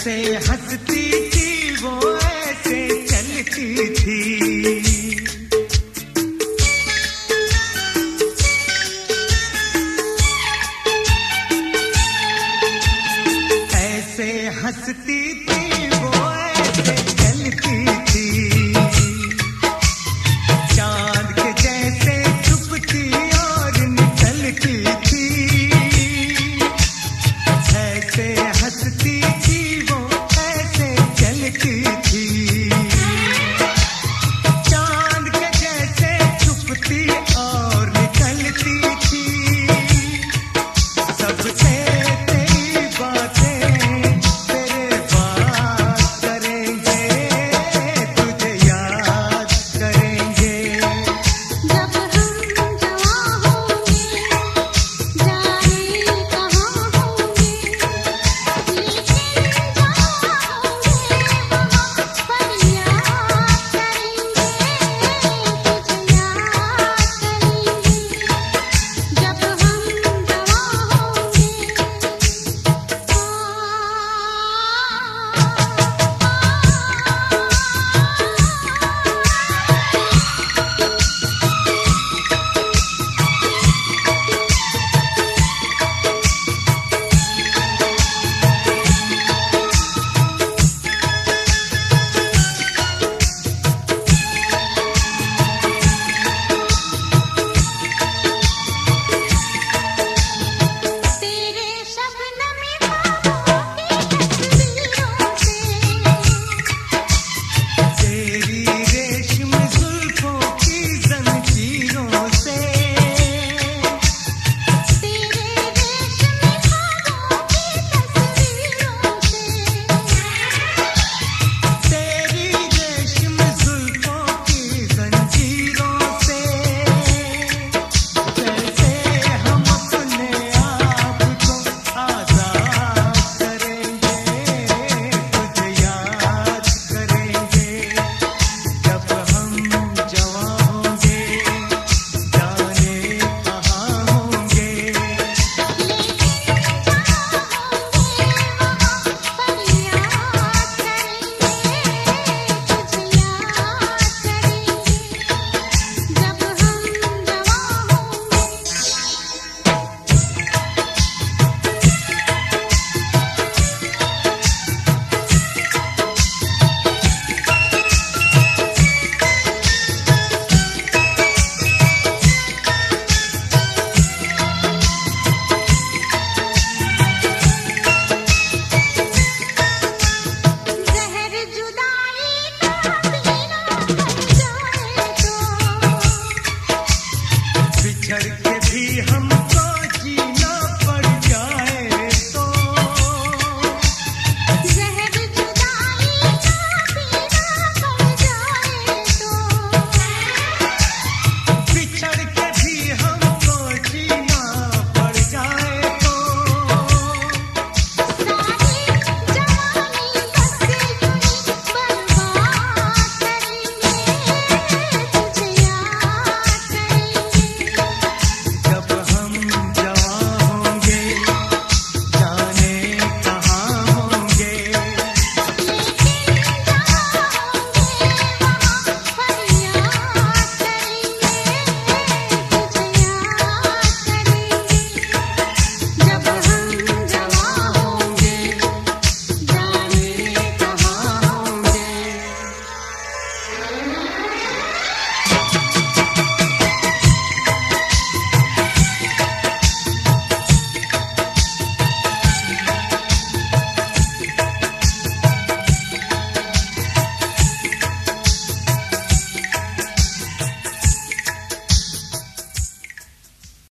ऐसे हंसती थी वो ऐसे चलती थी। हंसती थी वो ऐसे